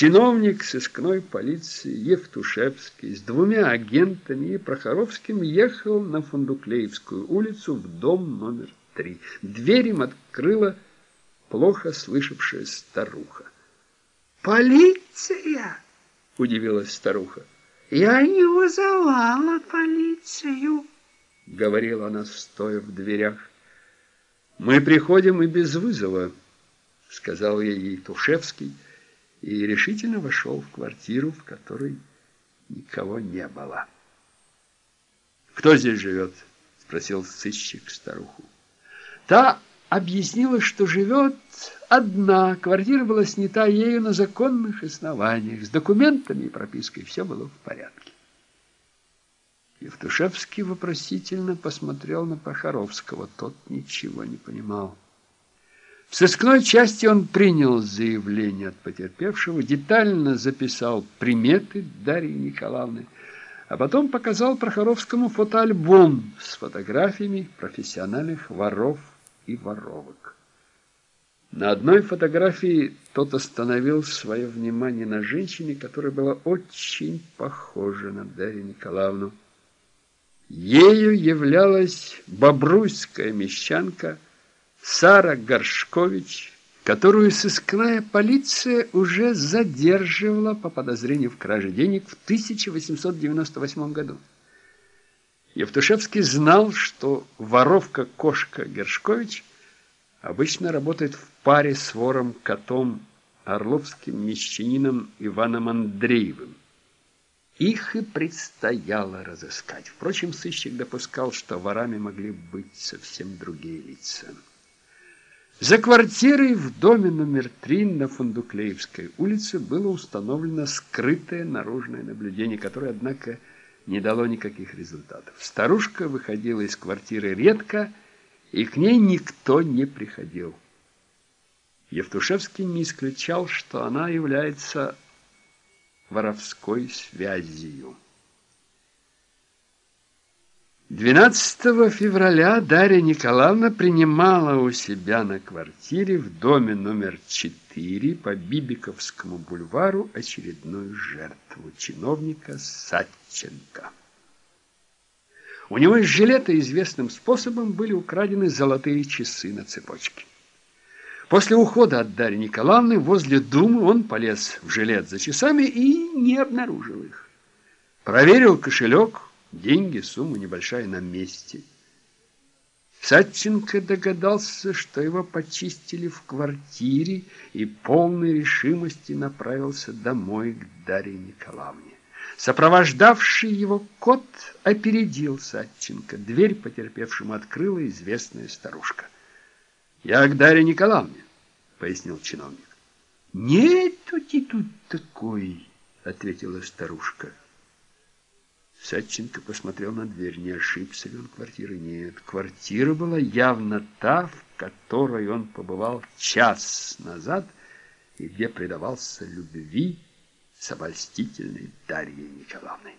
Чиновник сыскной полиции Евтушевский с двумя агентами и Прохоровским ехал на Фундуклеевскую улицу в дом номер три. Дверь им открыла плохо слышавшая старуха. «Полиция!» — удивилась старуха. «Я не вызывала полицию», — говорила она, стоя в дверях. «Мы приходим и без вызова», — сказал ей Тушевский, и решительно вошел в квартиру, в которой никого не было. «Кто здесь живет?» — спросил сыщик старуху. Та объяснила, что живет одна. Квартира была снята ею на законных основаниях. С документами и пропиской все было в порядке. Евтушевский вопросительно посмотрел на Похоровского. Тот ничего не понимал. В сыскной части он принял заявление от потерпевшего, детально записал приметы Дарьи Николаевны, а потом показал Прохоровскому фотоальбом с фотографиями профессиональных воров и воровок. На одной фотографии тот остановил свое внимание на женщине, которая была очень похожа на Дарью Николаевну. Ею являлась бобруйская мещанка Сара Горшкович, которую сыскная полиция уже задерживала по подозрению в краже денег в 1898 году. Евтушевский знал, что воровка-кошка Гершкович обычно работает в паре с вором-котом орловским мещанином Иваном Андреевым. Их и предстояло разыскать. Впрочем, сыщик допускал, что ворами могли быть совсем другие лица. За квартирой в доме номер три на Фундуклеевской улице было установлено скрытое наружное наблюдение, которое, однако, не дало никаких результатов. Старушка выходила из квартиры редко, и к ней никто не приходил. Евтушевский не исключал, что она является воровской связью. 12 февраля Дарья Николаевна принимала у себя на квартире в доме номер 4 по Бибиковскому бульвару очередную жертву чиновника Садченко. У него из жилета известным способом были украдены золотые часы на цепочке. После ухода от Дарьи Николаевны возле Думы он полез в жилет за часами и не обнаружил их. Проверил кошелек, деньги, сумма небольшая на месте. Садченко догадался, что его почистили в квартире и полной решимости направился домой к Дарье Николаевне. Сопровождавший его кот опередил Садченко. Дверь потерпевшему открыла известная старушка. «Я к Дарье Николаевне», — пояснил чиновник. «Нету ты тут такой», — ответила старушка. Садченко посмотрел на дверь. Не ошибся ли он квартиры? Нет. Квартира была явно та, в которой он побывал час назад и где предавался любви с обольстительной Дарьей Николаевной.